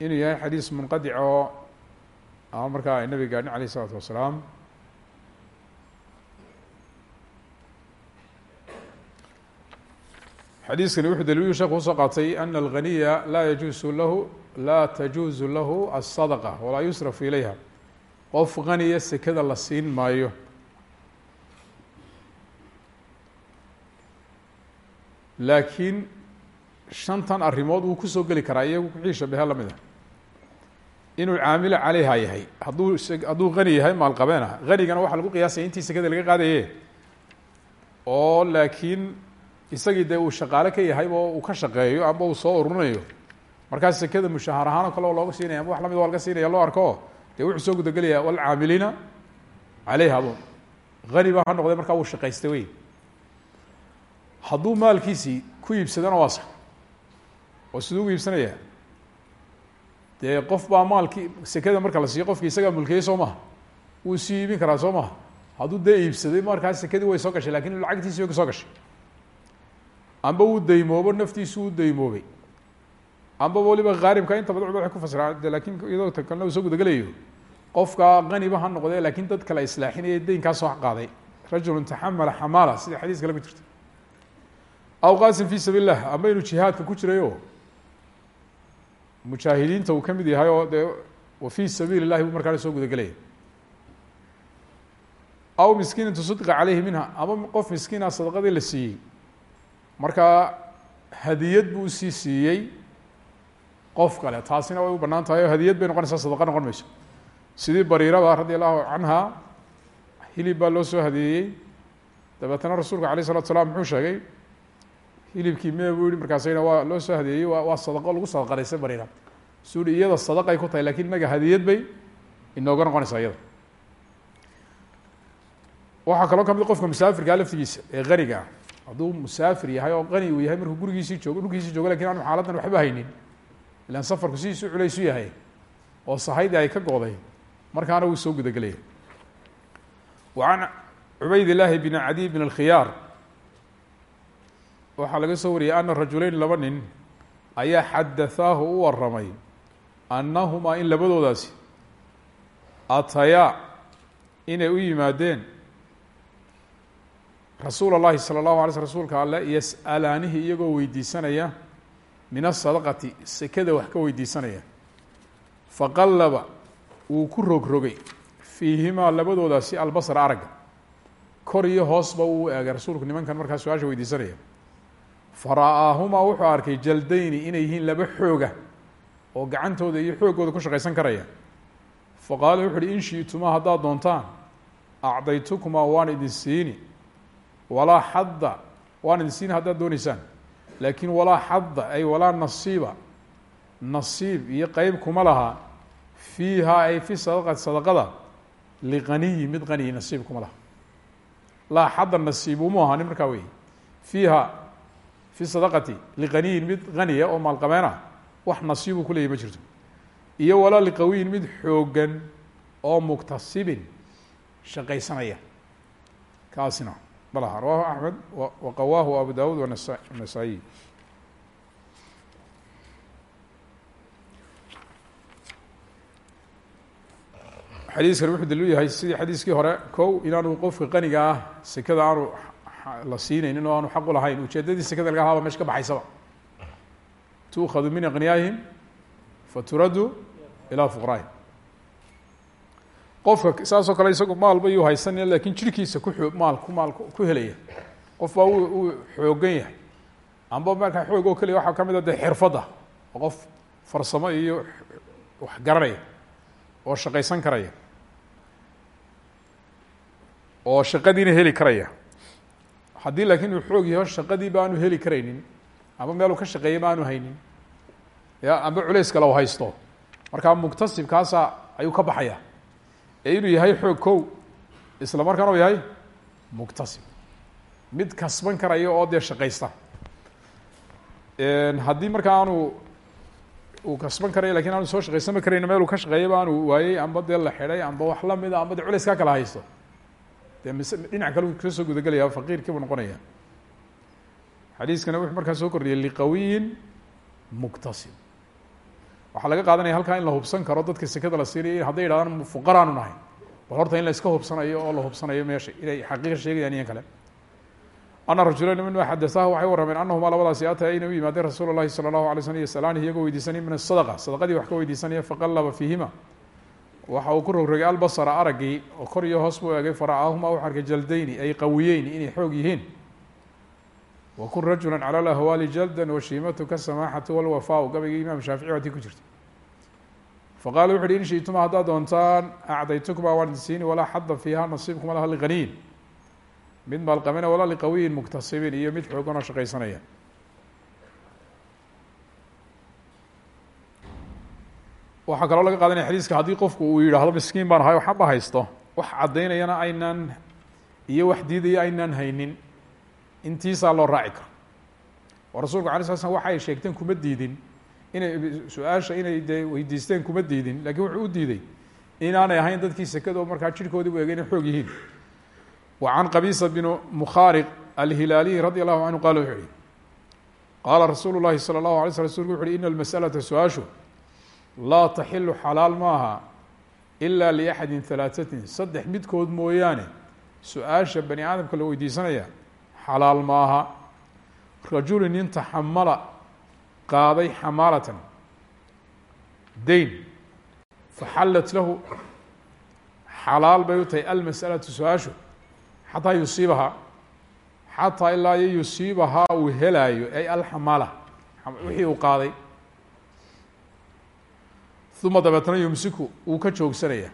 inuu yahay xadiis munqadic ama markaa ay nabiga gaadhin alayh isalaatu wasalaam. Xadiiskani wuxuu daliilu sheekhu u soo qaatay ana alganiya laa yajuusu lahu laa tajuuzu lahu الsadqa walaa yusrafu ilayha. Qof ganiya sekada la siin maayo. Laakiin shantan arrimood wuu ku soo geli karaa iyagu wixii shabehe la mid a inuu caamilo caleyha yahay. Hadduu hadduu gani yahay maalqabeen ah ganigana waxaa lagu qiyaasaya intii sekada laga qaadaye oo laakiin isagii dee uu shaqaale ka yahay oo uu ka shaqeeyo amba uu soo ururinayo. Markaas sekada mushahar ahaan oo kale oo looga siinaya. Ama wax la mid waa laga loo arko. Dee wuxuu soo gudagelaya walcaamiliina caleyha bu hani ba ha noqday markaa wuu shaqaystay wey. Hadduu maalkiisii ku iibsadana waa sax. Oo siduu dee qof baa maalkii sekada marka la siiyo qofki isagaa mulkiyey soo maha. Wuu sii iibin karaa soo maha. Hadduu dee iibsaday markaa sekadii way soo gashay laakiin lacagtiisi way soo gashay. Amba wuu daymoobo naftiisu uu daymoobay. Amba waliba haaribka inta cumad way ku fasiraan de iyadoo ta kalena soo gudagelayo qofka qaniba ha noqdee laakiin dad kale islaaxinaya deynkaa soo qaaday. Rajulu taxamala xamaala sida xadiis kale ku aw qaasim fi sabiil lah amba inuu jihaadka ku jirayo mujaahidiinta uu ka mid yahay oo dee wa fi sabiili llahi buu markaana soo gudagelaya. Aw miskiinin tusadqa caleyhi minha ama qof miskiina sadaqadii la siiyey. Markaa hadiyad buu u sii siiyey qof kale. Taasina way u bannaan tahay oo hadiyad bay noqonaysaa sadaqa noqon mayso. Sidii bariiraba radi allahu canha hilib baa loo soo hadeeyey dabeetana rasuulka alayh isalatu salaam muxuu sheegay hilibkii mee buu yihi markaasayna waa loo soo hadeeyey wa waa sadaqo lagu sadaqadaysa barina suu hi iyada sadaqay ku tahay laakiin inaga hadiyad bay inooga noqonaysaa iyada. Waxaa kaloo ka mid qofka musaafirkaa laftigiisa ee qaniga ah. Musaafir yahay oo qani uu yahay markuu gurigiisii joogo dhulkiisii joogo laakiin aanu xaaladan waxba haynin ilan safarku sidiisu culaysu yahay oo sahaydii ay ka go'day markaana wuu soo gudagelaya. Wa can cubayd illaahi bn cadiy bn waxaa laga soo wariyey ana rajuleyn laba nin ayaa xadathaahu u waramay annahumaa in labadoodaasi atayaa inay u yimaadeen rasuul اllahi salى اllahu alay sl rsulka alle yas'alaanihi iyagoo weydiisanaya min asadaqati sekada wax ka weydiisanaya faqallaba wuu ku rogrogay fiihimaa labadoodaasi albasar aragga kor iyo hoosba uu eegay rasuulku nimankan markaa su-aasha weydiisanaya fara'aahumaa wuxuu arkay jaldayni inay yihiin laba xooga oo gacantooda iyo xooggooda ku shaqaysan karaya. Faqaala wuxu uhi in shi'tumaa haddaad doontaan acdaytukumaa waan idin siini. Walaa xadda waan idin siini haddaad dooneysaan laakiin walaa xadda ay walaa nasiiba nasiib iyo qeyb kuma laha. Fiiha ay fi sadaqati sadaqada liqaniyi mid qaniyi nasiib kuma laha. Laa xadda nasiib umu ahaanin markaa wey fiiha fi sadaqati liqaniyin mid qaniya oo maalqabeena wax nasiibu kuleeyahy ma jirto iyo walaa liqawiyin mid xoogan oo muktasibin shaqaysanaya kaasina malaha rawahu axmed waqawaahu abu dawud wanasa nasaa-iy xadiiskan wuxuu daliil yahay sidii xadiiskii hore kow inaanu qofka qaniga ah sekada aanu la siinaynin oo aanu xaq u lahayn. Ujeedadii sekada laga haba meesha ka baxaysaba. Tuukhadu min aqniyaahim faturaddu ilaa fuqraahim qofka saasoo kale isagu maalba yuu haysanaya laakiin jirhkiisa ku oo maal ku maal ku helaya. Qof baa uu uu xoogan yahay. Amba markaa xoog oo keliya waxaa ka mid a dee xirfadda. Oo qof farsamo iyo wax garanaya oo shaqaysan karaya oo shaqadiina heli karaya haddii laakiin uu xoog yaho shaqadii ba aanu heli karaynin amba meeluu ka shaqeeya ma aanu haynin. Ya amba culeys kale u haysto. Markaa muktasibkaasa ayuu ka baxaya. Ee inuu yahay xoog kow isla markaana u yahay muktasib. Mid kasban karaya oo dee shaqaysta. Haddii markaa aanu uu kasban karayo laakiin aanu soo shaqaysanba karayno meel uu ka shaqeeyaba aanu waayey amba dee la xidhay amba wax lamida amba de culeys kaa kala haysto dee mise dhinac kale ka soo gudagelaya faqiirkii buu noqonaya xadiiskana wuxuu markaa soo kordhiyay liqawiyin muktasib waxaa laga qaadanaya halkaa in la hubsan karo dadka sekada la siinaya hadday yidhahdaan fuqaraanu nahay. Bal horta in la iska hubsanayo oo la hubsanayo meesha inay xaqiiqa sheegayaan iyan kale. Ana rajulan minma xadaahu waxay warrameen anahuma labadaasi ataya inay u yimaadeen rasuul lahi salى اlahu alay slm yasalaanihi iyagoo weydiisanay min asadaqa sadaqadii wax ka weydiisanaya faqalaba fiihima waxa uu ku rogrogay albasra araggii oo kor iyo hoos buu eegay fara'aahuma wuxu arkay jaldayni ay qawiyeyni inay xoog yihiin. Wakun rajula calى lahwaali jalda washiimatu kasamaaxati walwafaau gabaygii imaam shaafici watii ku jirta faqala wuxu uhi in shituma haddaad doontaan acdaytukuma waan idin siini walaa xadda fiiha nasiibkuma laha liqaniyin mid maalqamena walaa liqawiyin muktasibin iyo mid xoogan oo shaqaysanaya waxaa kaloo laga qaadanaya xadiiska haddii qofku uu yidhaahdo miskiin baan ahay waxba haysto. Wax caddaynayana aynaan iyo wax diidaya aynaan haynin. Intiisaa loo raaci karo. Oo rasulku alay sla slam waxa ay sheegteen kuma diidin. Inay su'aasha inay dee weydiisteen kuma diidin. Lakin wuxuu u diiday inaanay ahayn dadkii sekado markaa jirhkoodii bu egay inay xoog yihiin. Wa can qabisa bn mukhaariq alhilaaliyi radi allahu canhu qala wuxuu yihi qaala rasuulu llahi salى اllahu alay sl rasulku wuxu uhi ina laa taxilu xalaal maaha ila liaxadi halaaثatin saddex midkood mooyaane su'aasha bani aadamka la weydiisanaya xalaal maaha. Rajulu nin taxamala qaaday xamaalatan dayn faxallat lahu. Xalaal bay u tahay almas'alatu su'aashu xataa yusiibahaa xataa ilaa iyo yusiibahaa uu helaayo ay alxamaala wixii uu qaaday uma dabeetna yumsiku wuu ka joogsanaya.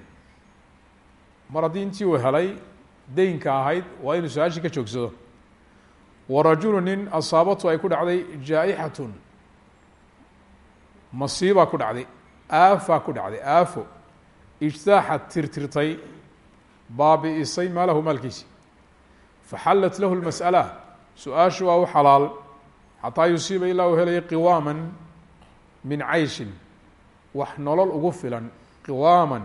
Mar haddii intii uu helay deynka ahayd waa inuu su'aashii ka joogsado. Wa rajulu nin asaabatu ay ku dhacday jaa-ixatun. Ku dhacday aafaa ku dhacday aafo. Ijtaaxad tirtirtay baabi'isay maalahu maalkiisi. Faxallat lahu lmas'ala su'aashu waa u xalaal xataa yusiiba ilaa uu helaya qiwaaman min cayshin wax nolol ugu filan qiwaaman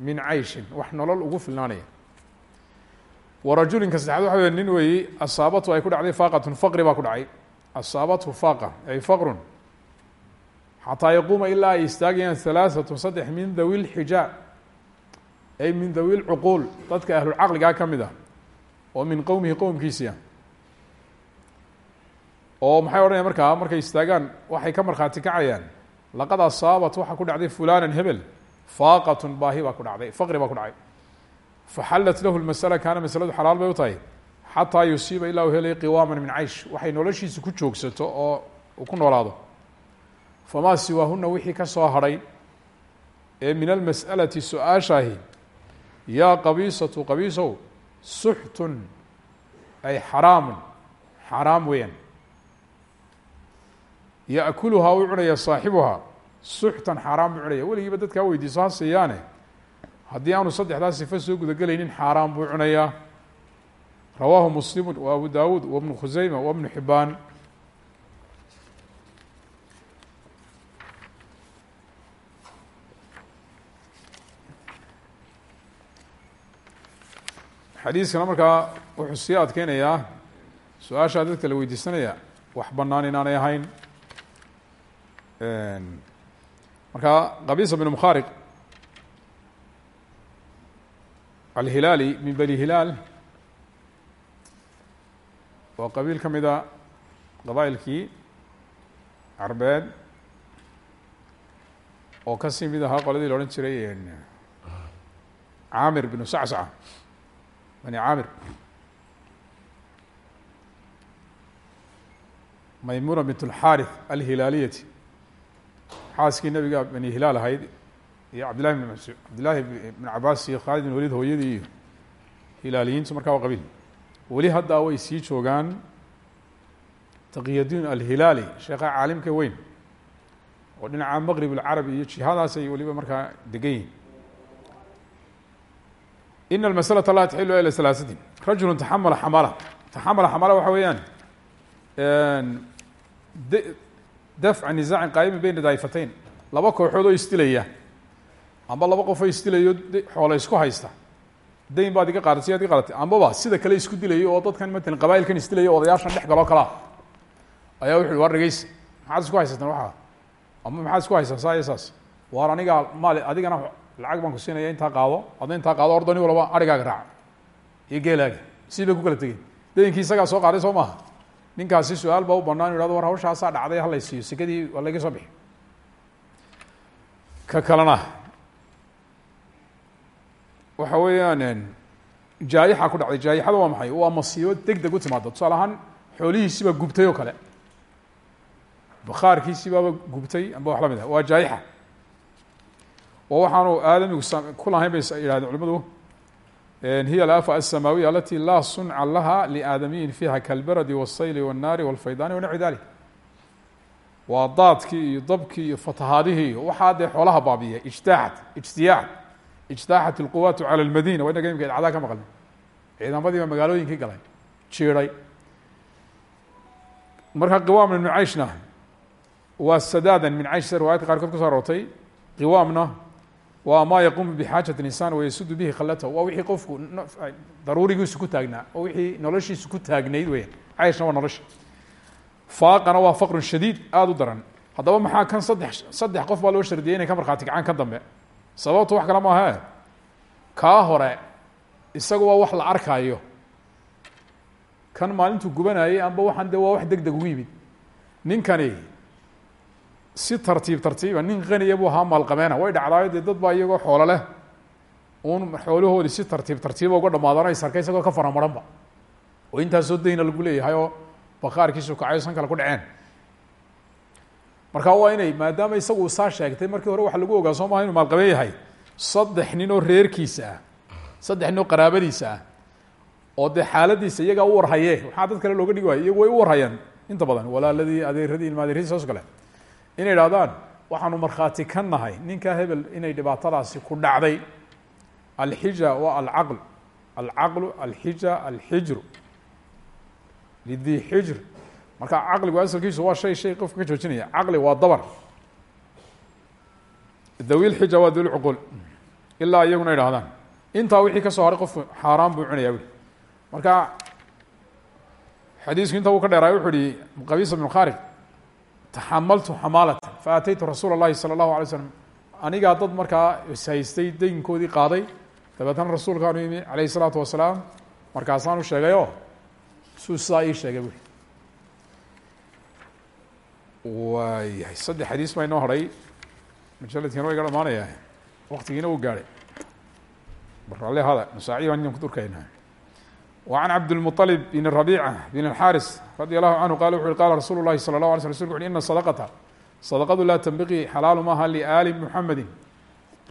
min cayshin wax nolol ugu filnaanaya. Warajulinka saddexaad waxa wey nin weeyi asaabatu ay ku dhacday faaqatun faqri baa ku dhacay. Asaabathu faaqa ay faqrun. Xataa yaquuma ilaa ay istaagayaan halaaثatu saddex min dawi lxijaa ay min dawi lcuquul dadka ahlulcaqligaa ka mid ah oo min qowmihi qowmkiisia oo maxay odhanaya markaa markay istaagaan waxay ka markhaati kacayaan laqad asaabat waxaa ku dhacday fulanan hebel faaqatun baahi baa ku dhacday faqri baa ku dhacay. Faxallat lahu lmasala kaana masaladu xalaal bay u tahay xataa yusiiba ilaa uu helay qiwaaman min caysh waxay noloshiisa ku joogsato oo ku noolaado. Famaa siwaahuna wixii ka soo hadhay ee min almas'alati su'aashaahi yaa qabiisatu qabiisow suxtun ay xaraamun xaraam weeyaan yaأkuluhaa u cunaya saaxibuhaa. Suxtan xaaraan buu cunaya weligiiba dadkaa weydiiso ha siiyaane. Haddii aanu saddexdaa sifo soo gudagelaynin xaaraan buu cunayaa. Rawaahu muslimu wa abu dawuud wa bnu khuseyma wa bnu xibaan xadiiskana markaa wuxuu sii adkeynayaa su'aashaa dadka la weydiisanaya wax banaan inaanay ahayn markaa qabisa bn mkhariq alhilaali min bani hilaal waa qabiil ka mida qabaa'ilkii carbeed oo ka sii mid ahaa qoladii la odhan jiray caamir binu sacsaca bani caamir. Maymuna bint اlxaarith alhilaaliyati xaaskii nabiga bani hilaal ahayd iyo cabdillahi bn masud cabdillahi bn cabaas iyo khaalid bin walid hooyadii iyo hilaaliyiintu markaa waa qabiil. Weli haddaa way sii joogaan taqiyadiin alhilaali sheekha caalimka weyn oo dhinaca maqrib اlcarabi iyo jihadaas ay weliba markaa degan yihiin in almasalaةa laa taxilu ila salaasatin. Rajulu taxamala xamala taxamala xamala waxa weeyaan dafca nizaacin qaayimin beyna daa'ifatayn laba kooxood oo isdilaya amba laba qof oo isdilayo xoola isku haysta dayn baad iga qaadatay ad iga qaadatay ambaba sida kale isku dilayo oo dadkan matalan qabailkan isdilaya odayaashan dhex galoo kalaa ayaa wuxu uhi war dhegeysa maxaad isku haysataan waxaa ama maxaad isku haysaa saa iyo saas waar anigaa maali adigana lacag baan ku siinaya intaa qaado adna intaa qaado ordo nin walba arigaaga raaca iyo geelaaga sii bay ku kala tegeen soo qaaday soo ninkaasi su'aal baa u banaan ihahdo war hawshaasaa dhacday halay siiyo sekadii waa laga soo bixi. Ka kalena waxa weeyaan jaayixa ku dhacday. Jaayixada waa maxay? Waa masiibo deg deg u timaada tusaale ahaan xoolihiisiibaa gubtay oo kale. Bakhaarkiisiibaaba gubtay amba wax la mid ah. Waa jaayixa oo waxaanu aadamigu ku bay yidhahdeen culimadu hiy alaafa aلsamaawiya alati laa sunca laha liaadamiyin fiiha kalbaradi wالsayli wالnaari wاlfaydani wanaxwi dalik waa daadkii iyo dabkii iyo fatahaadihii iyo waxaa dee xoolaha baabiya ijtaaxat ijtiyaax ijtaaxat اlquwaatu calى اlmadina wa inaga imika idcadaha ka maqlay ciidamadiiba magaalooyinkii galay jiiray marka qiwaam ibnu cayshna waa sadaadan min caysh sida riwayadka qaarkood kuso aroortay qiwaamna waa maa yaquumu bixaajati insaan wayasudu bihi khalatahu waa wixii qofku daruurigiisu ku taagnaa. Oo wixii noloshiisu ku taagnayd weyaan cayshna waa nolosha. Faaqana waa faqrun shadiid aada u daran. Haddaba maxaa kan saddex saddex qof baa loo shardiyay inay ka markhaati kacaan kan dambe? Sababtu wax kale maahae kaa hore isaga waa wax la arkaayo. Kan maalintuu gubanayay amba waxaan de waa wax deg deg yimid. Ninkani si tartiib tartiiba nin qaniya buu ahaa maalqabeena. Way dhacdaayo dee dad baa iyagoo xoolo leh. Uun xoolahoodii si tartiib tartiiba uga dhamaadano is arkay isagoo ka faramaranba oo intaasoo dayna lagu leeyahay oo bakaarkiisu kacayo san kale ku dhaceen. Marka waa inay maadaama isagu saa sheegtay markii hore waxa lagu ogaa soo maha inu maalqabeen yahay. Saddex nin oo reerkiisa ah saddex nin oo qaraabadiisa ah oo dee xaaladiisa iyagaa u warhaye waxaa dad kale looga dhigi waayo iyagu way u warhayaan inta badan walaaladii adeeradii ilmaadeeradiis saas kale inay idhahdaan waxaanu markhaati ka nahay. Ninkaa hebel inay dhibaatadaasi ku dhacday. Alxija waa alcaql. Alcaqlu alxija alxijru. Lidi xijr. Marka caqligu asalkiisu waa shay shay qofka ka joojinaya. Caqli waa dabar. Dawil xija waa dawil cuqul. Ilaa iyaguna idhahdaan intaa wixii ka soo haray qofku xaaraan buu cunaya bui marka xadiisku inta uu ka dheeraay wuxuu ihi qabisa bnu kharij taxamaltu xamaalatan fa ataytu rasuula اllahi salى اllahu alay slam anigaa dad markaa ishaystay daynkoodii qaaday dabeetana rasuulkaanu yimi alayh الsalaatu wasalaam markaasaan u sheegay o suu sidaa ii sheegay bui waayahay saddex xadiis baa inoo hadhay majaladkiina wa iga dhamaanaya waktigiina uu gaadhay barale hada masaaci baan idin ku durkaynaa cabdilmuطalib bin rabiica bin alxaris radi allahu canhu qala wuxu uhi qala rasuulu llahi sala اllah alay sl rsulku uxu ina sadaqata sadaqadu laa tanbaqii xalaalu maaha liaali muxamedi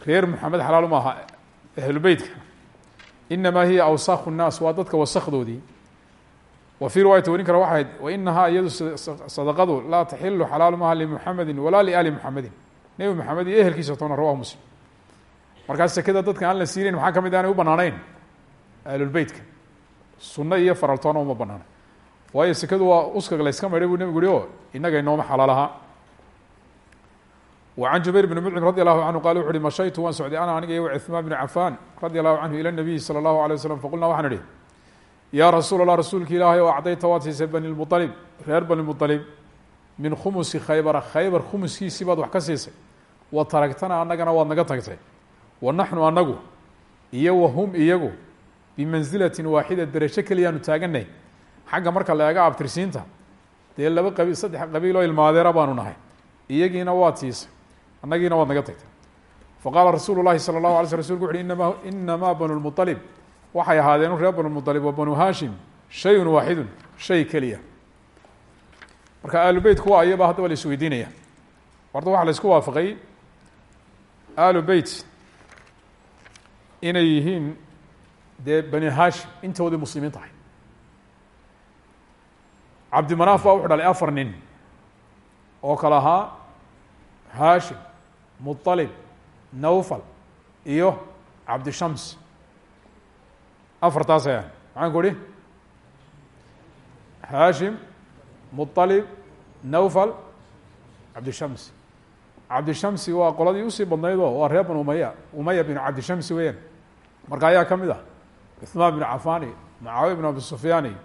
reer muxamed xalaalu maaha ahlu beytka inamaa hiya awsaaku nnaas waa dadka wasakdoodii wa fii riwaayati warin kale waxa ahayd wainahaa iyadu sadaqadu laa taxilu xalaalu maaha limuxamedi walaa liaali muxamedin nebi moxamed iyo ehelkiisa toona rawahu muslim markaas sekada dadka aan la siinayn maxaa ka mid aanay u banaanayn ahlulbeytka sunno iyo faraltoona uma banaana waayo sekadu waa uskaga layska maydhay buu nebigu uhi o innaga inooma xalaalaha. Wa can jubayr bni mudcim radi allahu canhu uhi mashaytu waan socday ana aniga iyo cuثmaan bni cafaan radi allahu canhu ila nabiyi salى allahu alay waslam faqulna waxaan idhi yaa rasuul allah rasuulka ilaahay oo acdayta waad siisay bani lmualib reer bani mualib min khumusi khaybara khaybar khumuskiisii baad wax ka siisay. Wa taragtana annagana waad naga tagtay. Wa naxnu anagu iyo wa hum iyagu bimanzilatin waaxida derajo keliyaanu taaganay xagga marka la eega abtirsiinta dee laba qabi saddex qabiil oo ilmaadeera baanu nahay. Iyagiina waad siisay annagiina waad naga tagtay. Faqaala rasuulu llahi sala allahu alay sl rsulku wuxu uhi inama inamaa banu lmualib waxay ahaadeen reer banu mualib wa banu hashim shayun waaxidun shay keliya. Marka aalu beyt kuwa ayaba haddaba la isweydiinaya horta waxaa la isku waafaqay aalu beyt inay yihiin dee bani hashim intoodii muslimiin tahay. Cabdimanaaf baa wuxu dhalay afar nin oo kale ahaa hashim muطalib nawfal iyo cabdishams afartaas ayaan. Maxaan ku ihi hashim muطalib nawfal cabdishams cabdishamsi waa qoladii u sii badnayd oo waa reer ban umaya umaya binu cabdishamsi weeyaan. Marka ayaa ka mid ah cuثmaan binu cafaan iyo mucaawiya binu abi sufyaan iyo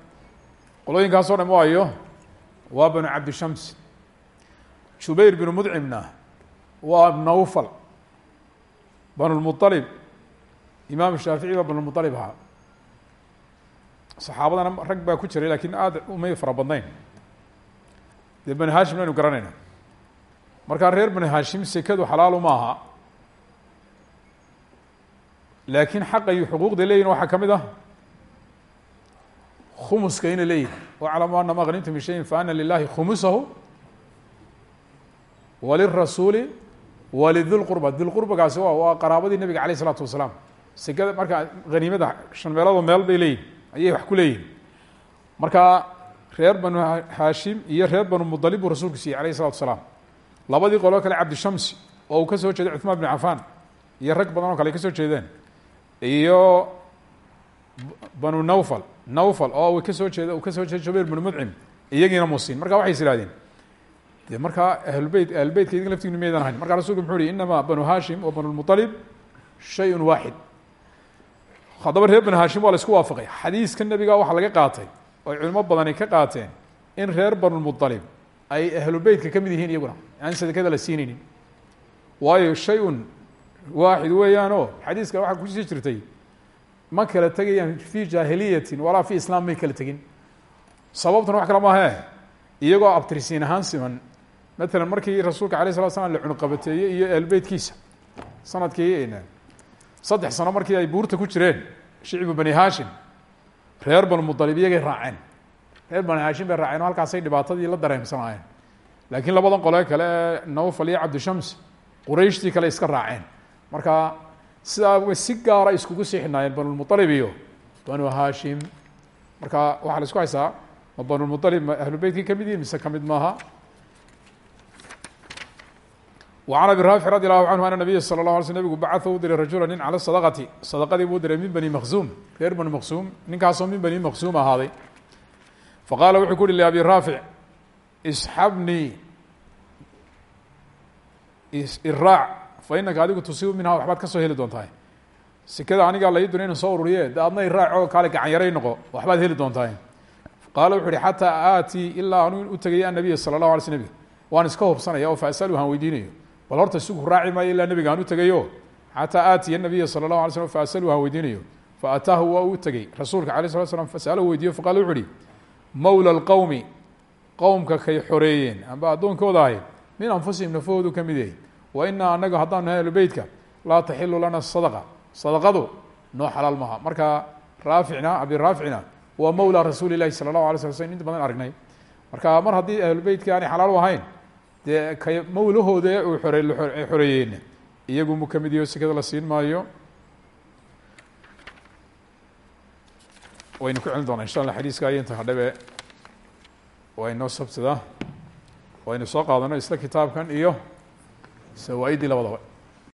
qolooyinkaaso dham waayo waa banu cabdishams jubayr binu mudcimna waa nawfal banulmuطalib imaam shaafici baa banulmuطalib ahaa saxaabadana rag baa ku jiray lakin aada umay fara badnayn dee bani hashim aynu garanayna markaa reer bani hashim sekadu xalaalu ma aha laakiin xaqa iyo xuquuqda leeyihiin waxaa ka mid ah? Khumuska inay leeyihiin waclamu anama aknimtu min shayin faana lilahi khumusahu walirasuuli walidilqurba dilqurbagaasi waa waa qaraabadii nabiga alayh isalaatu wasalaam. Sekada marka haniimada shan meeloodoo meel bay leeyihiin ayay wax ku leeyihiin marka reer banu hashim iyo reer banu mudalib buu rasulku siiyey alayh isalatu wasalaam. Labadii qoloo kale cabdishamsi oo uu ka soo jeeday cuثmaan bn cafaan iyo rag badan oo kale ay ka soo jeedeen iyo banu nawfal. Nawfal oo ka soo jeeda uu ka soo jeeda jubayr bnu mudcim iyagiina musiin marka waxay is ihahdeen de markaa ahlubeyt ahlubeytka idinka laftiginu maydan ahayn. Marka rasulku muxuu uhi inamaa banu hashim wa banu lmuطalib shayun waaxid haddaba reer banu hashim waa isku waafaqay. Xadiiska nebiga waxaa laga qaatay oy culimo badani ka qaateen in reer banulmuطalib ay ahlubeytka ka mid yihiin iyaguna. Aan sadekada la siinaynin. Waayo shay-un waaxid weeyaanoo xadiiska waxaa ku sii jirtay ma kala tegayaan fi jaahiliyatin walaa fi islaam may kala tegin sababtuna wax kale maahe iyagoo abtirisiin ahaan siman matalan markii rasuulka alay slat slam la cunuqabateeyey iyo ehlbeytkiisa sannadkii saddex sano markii ay buurta ku jireen shicbu bani hashim reer banu muطalib iyagay raaceen reer bani hashim bay raaceen o halkaasay dhibaatadii la dareemsanaayeen laakiin labadan qole kale ee nawfal iyo cabdishams qurayshtii kale iska raaceen marka sidaa way si gaara iskugu sii xidhnaayeen banulmuطalib iyo banu hashim marka waxaa la isku haysaa ma banulmuطalib ma ahlu beytkii kamid yihin mise kamid maaha وعن أبي rاaفع رضي الله عنه أن نبya slى الله علي sل نبgu bacث u diray rajula nin calى صدقةi صدقadii buu diray min bني مkزuم reer bني مkزuم ninkaasoo min bني مkزuم ahaaday faqاla wuxuu ku uhi لأbي rاaفع isxabnii fa inaka adigu tusiibu minhaa waxbaad ka soo heli doontaa sikada anigaa laydun inan soo ururiye de adna raacoo kaale gacan yaray noqo waxbaad heli doontaa qaala wuxu uhi xataa aatii ilaa anu utagaya annabiya sala llah alay sl nabig waan iska hubsanaya oo faasaluhu aan weydiinayo bal horta sugu raaci maayo ilaa nebiga aan u tegayo xataa aatiya nabiya sala llah alay slam faasaluhu aan weydiinayo fa ataahu waa uu tegey rasuulka alayh slat slam fasalahu weydiiyo faqala wuxu uhi mawla alqowmi qowmka kay xoreeyeen amba addoonkooda ahy min anfusihim nafahoodu ka mid yahy wa inaa anaga haddaanu nahay ahlu beytka laa taxilu lana sadaqa. Sadaqadu noo xalaal maha marka raaficna abi raaficna waa mawla rasuuli lahi sala اlahu alay sla slm inta badan aragnay. Marka mar haddii ahlu beytka aanay xalaal ahayn dee ka mawlahooda uu xore xoreeyeen iyagu mu ka mid la siin maayo. Waynu ku celin doonaa insha allah xadiiska ayinta hadhabe waa inoo sabtida. Waynu soo qaadano isla kitaabkan iyo sawaa-iddii labadaba